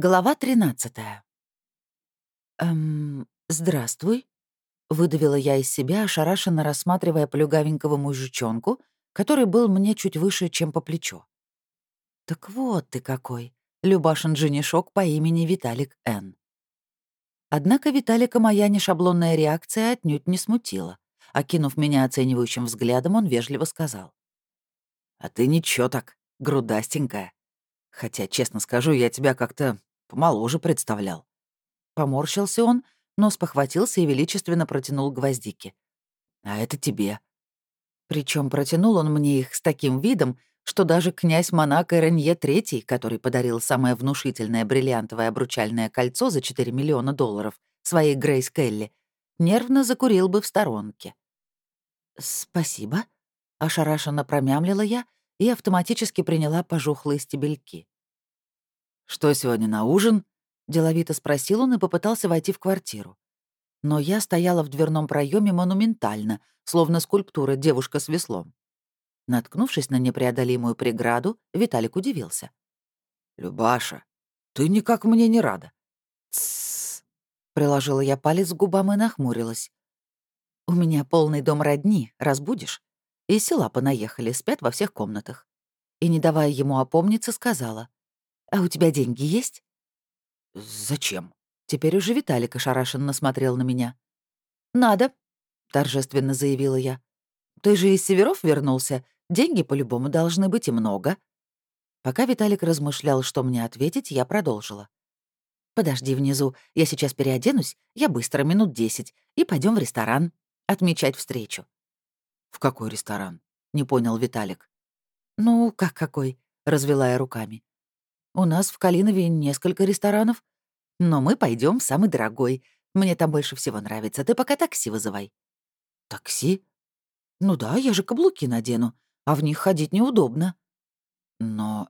Глава 13 «Эм, здравствуй», — выдавила я из себя, ошарашенно рассматривая плюгавенького мужичонку, который был мне чуть выше, чем по плечо. «Так вот ты какой, Любашин женишок по имени Виталик Н». Однако Виталика моя нешаблонная реакция отнюдь не смутила. Окинув меня оценивающим взглядом, он вежливо сказал. «А ты ничего так, грудастенькая. Хотя, честно скажу, я тебя как-то Помоложе представлял. Поморщился он, но спохватился и величественно протянул гвоздики. «А это тебе». Причем протянул он мне их с таким видом, что даже князь Монако Ренье III, который подарил самое внушительное бриллиантовое обручальное кольцо за 4 миллиона долларов своей Грейс Келли, нервно закурил бы в сторонке. «Спасибо», — ошарашенно промямлила я и автоматически приняла пожухлые стебельки. «Что сегодня на ужин?» — деловито спросил он и попытался войти в квартиру. Но я стояла в дверном проеме монументально, словно скульптура девушка с веслом. Наткнувшись на непреодолимую преграду, Виталик удивился. «Любаша, ты никак мне не рада». «Тссс», — приложила я палец к губам и нахмурилась. «У меня полный дом родни, разбудишь?» И села понаехали, спят во всех комнатах. И, не давая ему опомниться, сказала. «А у тебя деньги есть?» «Зачем?» Теперь уже Виталик ошарашенно смотрел на меня. «Надо», — торжественно заявила я. «Ты же из Северов вернулся. Деньги по-любому должны быть и много». Пока Виталик размышлял, что мне ответить, я продолжила. «Подожди внизу, я сейчас переоденусь, я быстро, минут десять, и пойдем в ресторан, отмечать встречу». «В какой ресторан?» — не понял Виталик. «Ну, как какой?» — развела я руками. У нас в Калинове несколько ресторанов. Но мы пойдем в самый дорогой. Мне там больше всего нравится. Ты пока такси вызывай». «Такси? Ну да, я же каблуки надену, а в них ходить неудобно». «Но...»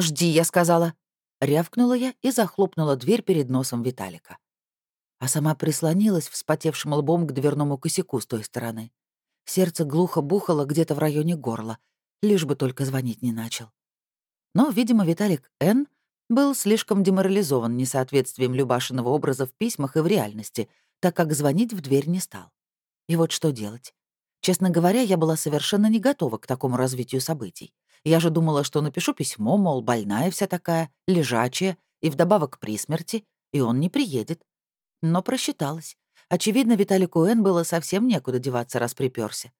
«Жди», — я сказала. Рявкнула я и захлопнула дверь перед носом Виталика. А сама прислонилась вспотевшим лбом к дверному косяку с той стороны. Сердце глухо бухало где-то в районе горла, лишь бы только звонить не начал. Но, видимо, Виталик Н. был слишком деморализован несоответствием Любашиного образа в письмах и в реальности, так как звонить в дверь не стал. И вот что делать? Честно говоря, я была совершенно не готова к такому развитию событий. Я же думала, что напишу письмо, мол, больная вся такая, лежачая, и вдобавок при смерти, и он не приедет. Но просчиталась. Очевидно, Виталику Н. было совсем некуда деваться, раз припёрся.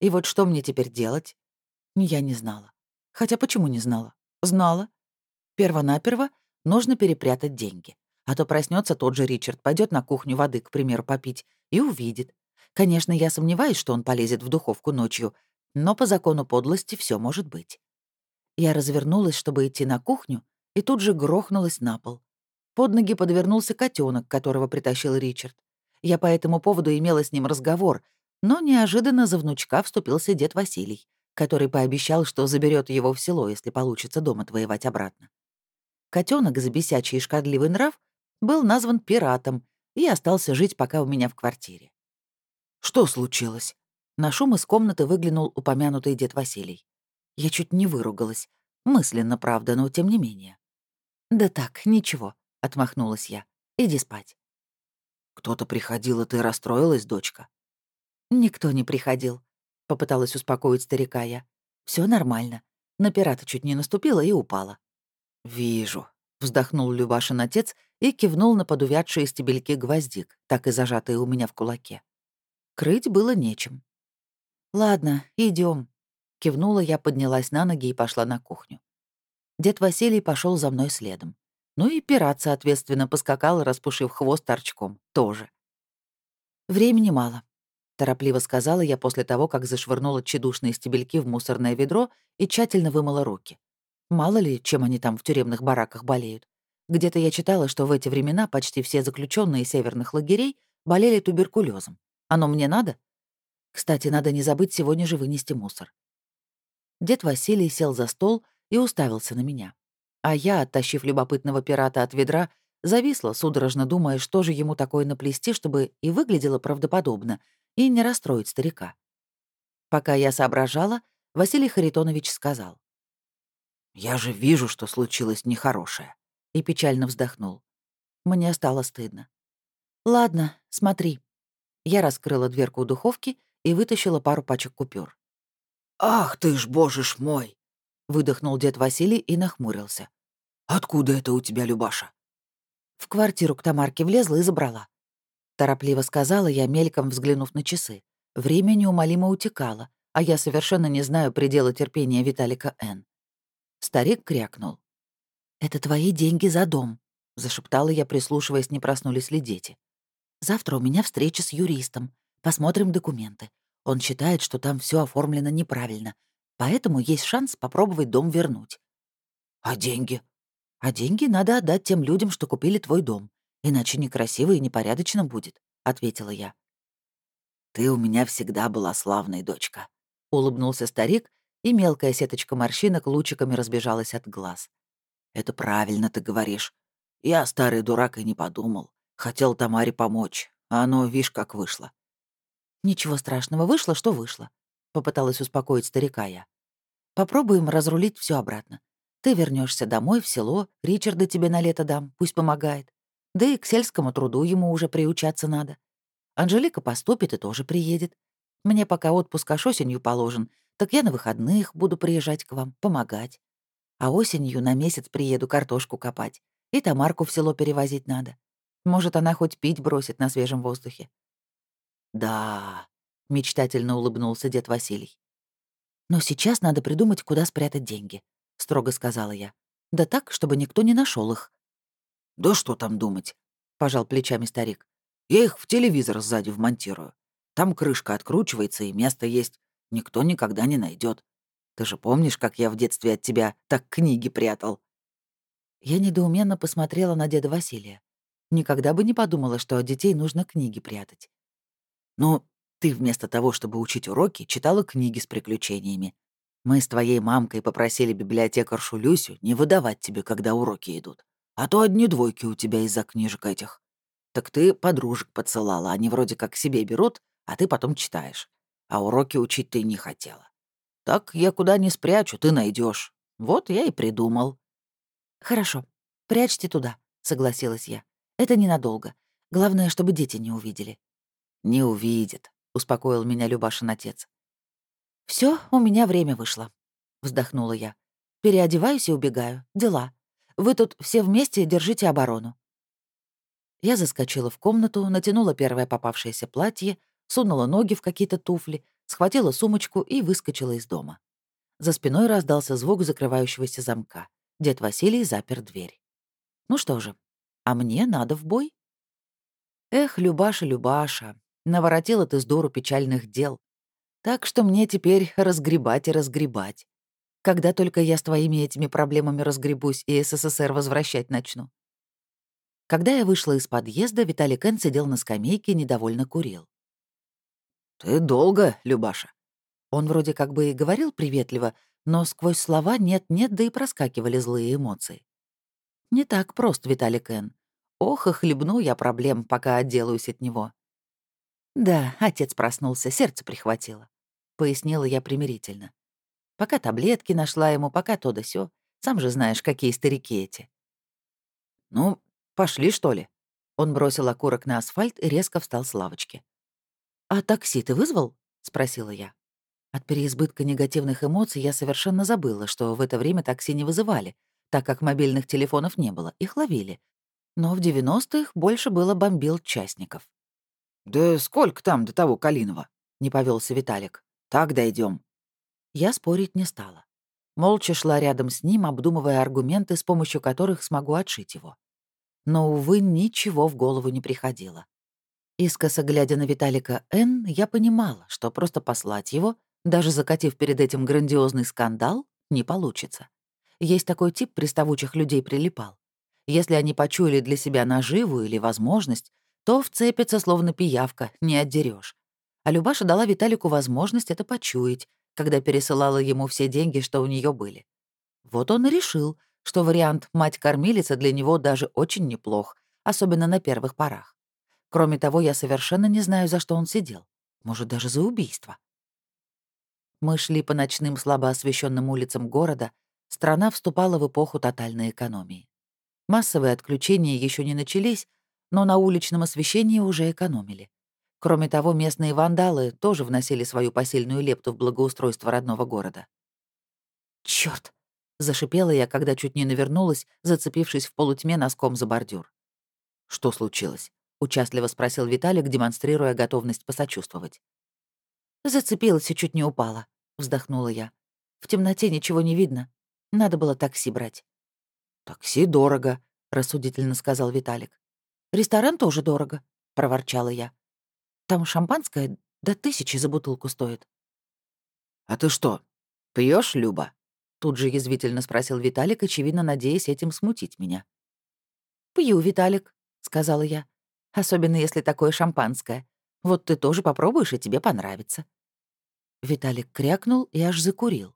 И вот что мне теперь делать? Я не знала. Хотя почему не знала? Знала. Первонаперво нужно перепрятать деньги. А то проснется тот же Ричард, пойдет на кухню воды, к примеру, попить, и увидит. Конечно, я сомневаюсь, что он полезет в духовку ночью, но по закону подлости все может быть. Я развернулась, чтобы идти на кухню, и тут же грохнулась на пол. Под ноги подвернулся котенок, которого притащил Ричард. Я по этому поводу имела с ним разговор, но неожиданно за внучка вступился дед Василий который пообещал, что заберет его в село, если получится дома отвоевать обратно. Котенок за бесячий и шкодливый нрав был назван пиратом и остался жить пока у меня в квартире. «Что случилось?» На шум из комнаты выглянул упомянутый дед Василий. Я чуть не выругалась. Мысленно, правда, но тем не менее. «Да так, ничего», — отмахнулась я. «Иди спать». «Кто-то приходил, и ты расстроилась, дочка?» «Никто не приходил. — попыталась успокоить старика я. Все нормально. На пирата чуть не наступила и упала». «Вижу», — вздохнул Любашин отец и кивнул на подувядшие стебельки гвоздик, так и зажатые у меня в кулаке. Крыть было нечем. «Ладно, идем. кивнула я, поднялась на ноги и пошла на кухню. Дед Василий пошел за мной следом. Ну и пират, соответственно, поскакал, распушив хвост торчком, тоже. Времени мало торопливо сказала я после того, как зашвырнула тщедушные стебельки в мусорное ведро и тщательно вымыла руки. Мало ли, чем они там в тюремных бараках болеют. Где-то я читала, что в эти времена почти все заключенные северных лагерей болели туберкулезом. Оно мне надо? Кстати, надо не забыть сегодня же вынести мусор. Дед Василий сел за стол и уставился на меня. А я, оттащив любопытного пирата от ведра, зависла, судорожно думая, что же ему такое наплести, чтобы и выглядело правдоподобно, и не расстроить старика. Пока я соображала, Василий Харитонович сказал. «Я же вижу, что случилось нехорошее. и печально вздохнул. Мне стало стыдно. «Ладно, смотри». Я раскрыла дверку духовки и вытащила пару пачек купюр. «Ах ты ж, боже ж мой!» — выдохнул дед Василий и нахмурился. «Откуда это у тебя, Любаша?» В квартиру к Тамарке влезла и забрала. Торопливо сказала я, мельком взглянув на часы. Время неумолимо утекало, а я совершенно не знаю предела терпения Виталика Н. Старик крякнул. «Это твои деньги за дом», — зашептала я, прислушиваясь, не проснулись ли дети. «Завтра у меня встреча с юристом. Посмотрим документы. Он считает, что там все оформлено неправильно, поэтому есть шанс попробовать дом вернуть». «А деньги?» А деньги надо отдать тем людям, что купили твой дом. Иначе некрасиво и непорядочно будет», — ответила я. «Ты у меня всегда была славной, дочка», — улыбнулся старик, и мелкая сеточка морщинок лучиками разбежалась от глаз. «Это правильно ты говоришь. Я, старый дурак, и не подумал. Хотел Тамаре помочь, а оно, видишь, как вышло». «Ничего страшного, вышло, что вышло», — попыталась успокоить старика я. «Попробуем разрулить все обратно. Ты вернешься домой, в село, Ричарда тебе на лето дам, пусть помогает. Да и к сельскому труду ему уже приучаться надо. Анжелика поступит и тоже приедет. Мне пока отпуск аж осенью положен, так я на выходных буду приезжать к вам, помогать. А осенью на месяц приеду картошку копать. И Тамарку в село перевозить надо. Может, она хоть пить бросит на свежем воздухе. «Да», — мечтательно улыбнулся дед Василий. «Но сейчас надо придумать, куда спрятать деньги строго сказала я. Да так, чтобы никто не нашел их. Да что там думать? пожал плечами старик. Я их в телевизор сзади вмонтирую. Там крышка откручивается, и место есть. Никто никогда не найдет. Ты же помнишь, как я в детстве от тебя так книги прятал?» Я недоуменно посмотрела на деда Василия. Никогда бы не подумала, что от детей нужно книги прятать. «Ну, ты вместо того, чтобы учить уроки, читала книги с приключениями. Мы с твоей мамкой попросили библиотекаршу Люсю не выдавать тебе, когда уроки идут. А то одни двойки у тебя из-за книжек этих. Так ты подружек подсылала, они вроде как себе берут, а ты потом читаешь. А уроки учить ты не хотела. Так я куда не спрячу, ты найдешь. Вот я и придумал. Хорошо, прячьте туда, согласилась я. Это ненадолго. Главное, чтобы дети не увидели. Не увидят, успокоил меня Любашин отец. Все, у меня время вышло», — вздохнула я. «Переодеваюсь и убегаю. Дела. Вы тут все вместе держите оборону». Я заскочила в комнату, натянула первое попавшееся платье, сунула ноги в какие-то туфли, схватила сумочку и выскочила из дома. За спиной раздался звук закрывающегося замка. Дед Василий запер дверь. Ну что же, а мне надо в бой. Эх, Любаша, Любаша, наворотила ты с дуру печальных дел. Так что мне теперь разгребать и разгребать. Когда только я с твоими этими проблемами разгребусь и СССР возвращать начну. Когда я вышла из подъезда, Виталий Кен сидел на скамейке и недовольно курил. «Ты долго, Любаша?» Он вроде как бы и говорил приветливо, но сквозь слова нет-нет, да и проскакивали злые эмоции. Не так прост, Виталий Кен. Ох, и хлебну я проблем, пока отделаюсь от него. Да, отец проснулся, сердце прихватило пояснила я примирительно. Пока таблетки нашла ему, пока то да сё. Сам же знаешь, какие старики эти. «Ну, пошли, что ли?» Он бросил окурок на асфальт и резко встал с лавочки. «А такси ты вызвал?» — спросила я. От переизбытка негативных эмоций я совершенно забыла, что в это время такси не вызывали, так как мобильных телефонов не было, их ловили. Но в 90-х больше было бомбил частников. «Да сколько там до того Калинова?» — не повелся Виталик. Так дойдем. Я спорить не стала. Молча шла рядом с ним, обдумывая аргументы, с помощью которых смогу отшить его. Но, увы, ничего в голову не приходило. Искоса глядя на Виталика Н, я понимала, что просто послать его, даже закатив перед этим грандиозный скандал, не получится. Есть такой тип приставучих людей прилипал. Если они почуяли для себя наживу или возможность, то вцепятся, словно пиявка, не отдерешь. А Любаша дала Виталику возможность это почуять, когда пересылала ему все деньги, что у нее были. Вот он и решил, что вариант «мать-кормилица» для него даже очень неплох, особенно на первых порах. Кроме того, я совершенно не знаю, за что он сидел. Может, даже за убийство. Мы шли по ночным слабо освещенным улицам города, страна вступала в эпоху тотальной экономии. Массовые отключения еще не начались, но на уличном освещении уже экономили. Кроме того, местные вандалы тоже вносили свою посильную лепту в благоустройство родного города. Черт! зашипела я, когда чуть не навернулась, зацепившись в полутьме носком за бордюр. «Что случилось?» — участливо спросил Виталик, демонстрируя готовность посочувствовать. «Зацепилась и чуть не упала», — вздохнула я. «В темноте ничего не видно. Надо было такси брать». «Такси дорого», — рассудительно сказал Виталик. «Ресторан тоже дорого», — проворчала я. Там шампанское до тысячи за бутылку стоит». «А ты что, пьешь, Люба?» Тут же язвительно спросил Виталик, очевидно, надеясь этим смутить меня. «Пью, Виталик», — сказала я. «Особенно если такое шампанское. Вот ты тоже попробуешь, и тебе понравится». Виталик крякнул и аж закурил.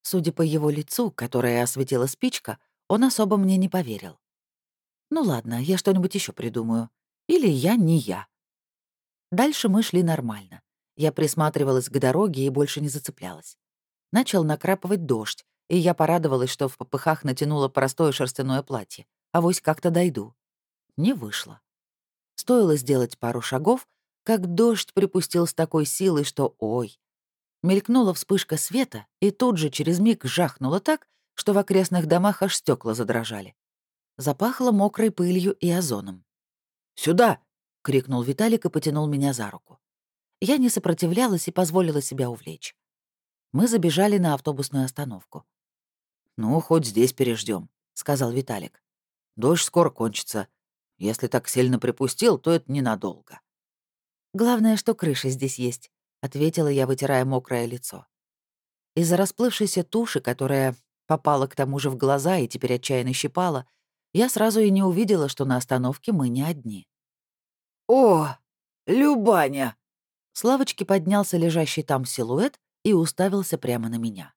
Судя по его лицу, которое осветила спичка, он особо мне не поверил. «Ну ладно, я что-нибудь еще придумаю. Или я не я». Дальше мы шли нормально. Я присматривалась к дороге и больше не зацеплялась. Начал накрапывать дождь, и я порадовалась, что в попыхах натянула простое шерстяное платье. А вось как-то дойду. Не вышло. Стоило сделать пару шагов, как дождь припустил с такой силой, что ой. Мелькнула вспышка света, и тут же через миг жахнуло так, что в окрестных домах аж стекла задрожали. Запахло мокрой пылью и озоном. «Сюда!» — крикнул Виталик и потянул меня за руку. Я не сопротивлялась и позволила себя увлечь. Мы забежали на автобусную остановку. «Ну, хоть здесь переждем, сказал Виталик. «Дождь скоро кончится. Если так сильно припустил, то это ненадолго». «Главное, что крыша здесь есть», — ответила я, вытирая мокрое лицо. Из-за расплывшейся туши, которая попала к тому же в глаза и теперь отчаянно щипала, я сразу и не увидела, что на остановке мы не одни. «О, Любаня!» С лавочки поднялся лежащий там силуэт и уставился прямо на меня.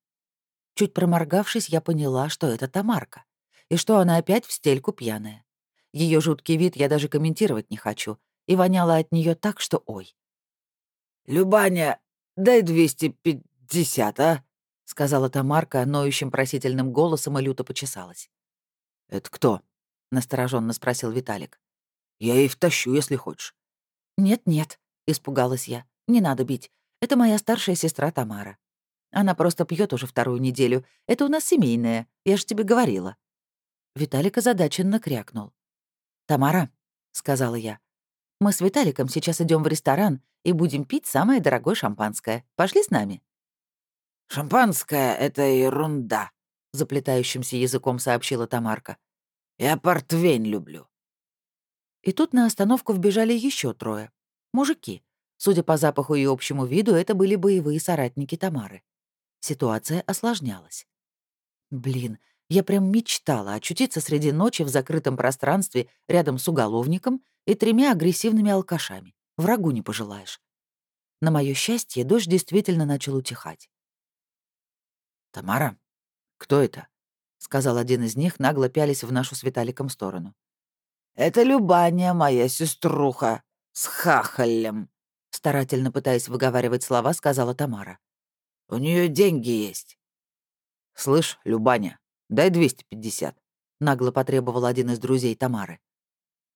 Чуть проморгавшись, я поняла, что это Тамарка, и что она опять в стельку пьяная. Ее жуткий вид я даже комментировать не хочу, и воняло от нее так, что ой. «Любаня, дай 250, а?» — сказала Тамарка ноющим просительным голосом и люто почесалась. «Это кто?» — настороженно спросил Виталик. Я ей втащу, если хочешь». «Нет-нет», — испугалась я. «Не надо бить. Это моя старшая сестра Тамара. Она просто пьет уже вторую неделю. Это у нас семейное. Я же тебе говорила». Виталик озадаченно крякнул. «Тамара», — сказала я, — «мы с Виталиком сейчас идем в ресторан и будем пить самое дорогое шампанское. Пошли с нами?» «Шампанское — это ерунда», — заплетающимся языком сообщила Тамарка. «Я портвейн люблю. И тут на остановку вбежали еще трое. Мужики. Судя по запаху и общему виду, это были боевые соратники Тамары. Ситуация осложнялась. Блин, я прям мечтала очутиться среди ночи в закрытом пространстве рядом с уголовником и тремя агрессивными алкашами. Врагу не пожелаешь. На мое счастье, дождь действительно начал утихать. «Тамара, кто это?» — сказал один из них, нагло пялись в нашу с Виталиком сторону. «Это Любаня, моя сеструха, с хахалем», старательно пытаясь выговаривать слова, сказала Тамара. «У нее деньги есть». «Слышь, Любаня, дай 250», — нагло потребовал один из друзей Тамары.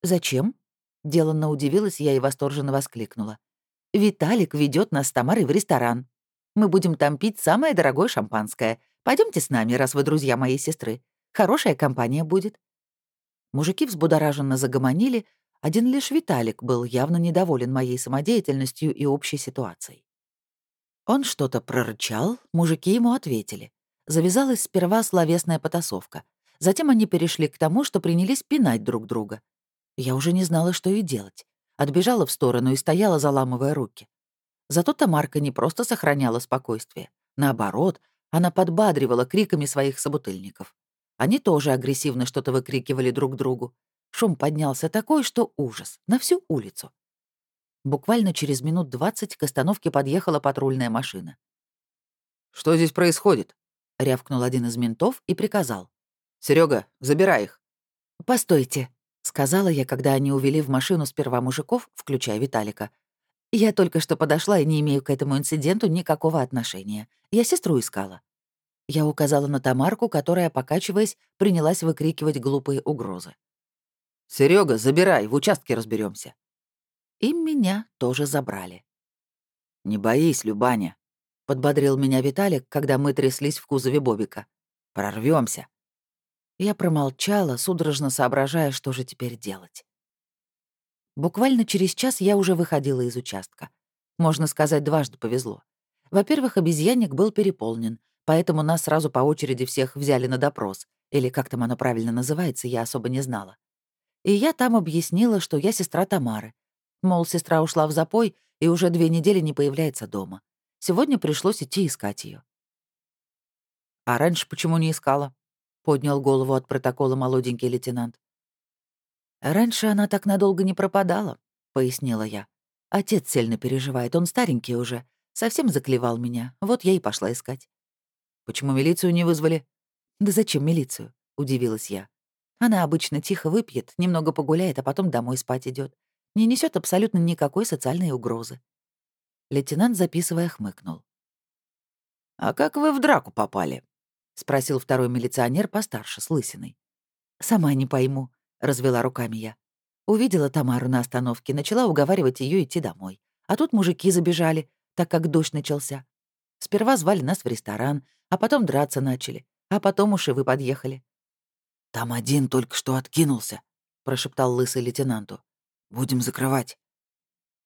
«Зачем?» — деланно удивилась я и восторженно воскликнула. «Виталик ведет нас с Тамарой в ресторан. Мы будем там пить самое дорогое шампанское. Пойдемте с нами, раз вы друзья моей сестры. Хорошая компания будет. Мужики взбудораженно загомонили, один лишь Виталик был явно недоволен моей самодеятельностью и общей ситуацией. Он что-то прорычал, мужики ему ответили. Завязалась сперва словесная потасовка. Затем они перешли к тому, что принялись пинать друг друга. Я уже не знала, что и делать. Отбежала в сторону и стояла, заламывая руки. Зато Тамарка не просто сохраняла спокойствие. Наоборот, она подбадривала криками своих собутыльников. Они тоже агрессивно что-то выкрикивали друг другу. Шум поднялся такой, что ужас, на всю улицу. Буквально через минут двадцать к остановке подъехала патрульная машина. «Что здесь происходит?» — рявкнул один из ментов и приказал. Серега, забирай их». «Постойте», — сказала я, когда они увели в машину сперва мужиков, включая Виталика. «Я только что подошла и не имею к этому инциденту никакого отношения. Я сестру искала». Я указала на Тамарку, которая, покачиваясь, принялась выкрикивать глупые угрозы. Серега, забирай, в участке разберемся. И меня тоже забрали. «Не боись, Любаня», — подбодрил меня Виталик, когда мы тряслись в кузове Бобика. Прорвемся. Я промолчала, судорожно соображая, что же теперь делать. Буквально через час я уже выходила из участка. Можно сказать, дважды повезло. Во-первых, обезьянник был переполнен, поэтому нас сразу по очереди всех взяли на допрос, или как там оно правильно называется, я особо не знала. И я там объяснила, что я сестра Тамары. Мол, сестра ушла в запой и уже две недели не появляется дома. Сегодня пришлось идти искать ее. «А раньше почему не искала?» — поднял голову от протокола молоденький лейтенант. «Раньше она так надолго не пропадала», — пояснила я. «Отец сильно переживает, он старенький уже. Совсем заклевал меня, вот я и пошла искать». Почему милицию не вызвали? Да зачем милицию? Удивилась я. Она обычно тихо выпьет, немного погуляет, а потом домой спать идет. Не несет абсолютно никакой социальной угрозы. Лейтенант, записывая, хмыкнул. «А как вы в драку попали?» — спросил второй милиционер постарше, с лысиной. «Сама не пойму», — развела руками я. Увидела Тамару на остановке, начала уговаривать ее идти домой. А тут мужики забежали, так как дождь начался. Сперва звали нас в ресторан, а потом драться начали, а потом уж и вы подъехали». «Там один только что откинулся», — прошептал лысый лейтенанту. «Будем закрывать».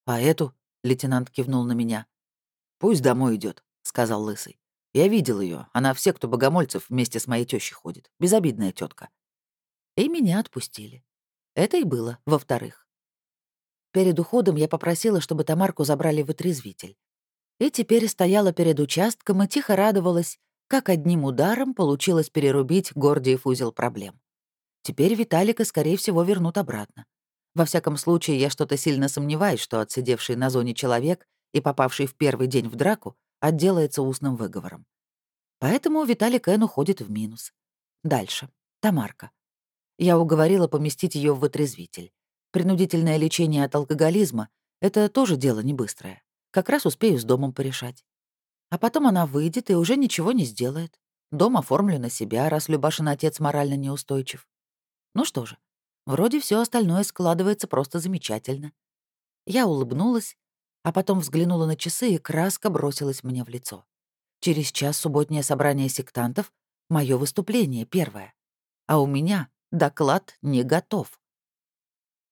«А эту?» — лейтенант кивнул на меня. «Пусть домой идет, сказал лысый. «Я видел ее. Она все, кто богомольцев, вместе с моей тещей ходит. Безобидная тетка. И меня отпустили. Это и было, во-вторых. Перед уходом я попросила, чтобы Тамарку забрали в отрезвитель. И теперь стояла перед участком и тихо радовалась, как одним ударом получилось перерубить Гордиев узел проблем. Теперь Виталика, скорее всего, вернут обратно. Во всяком случае, я что-то сильно сомневаюсь, что отсидевший на зоне человек и попавший в первый день в драку отделается устным выговором. Поэтому Виталик Эн уходит в минус. Дальше. Тамарка. Я уговорила поместить ее в вытрезвитель. Принудительное лечение от алкоголизма — это тоже дело не быстрое. Как раз успею с домом порешать. А потом она выйдет и уже ничего не сделает. Дом оформлю на себя, раз Любашин отец морально неустойчив. Ну что же, вроде все остальное складывается просто замечательно. Я улыбнулась, а потом взглянула на часы, и краска бросилась мне в лицо. Через час субботнее собрание сектантов — мое выступление первое. А у меня доклад не готов.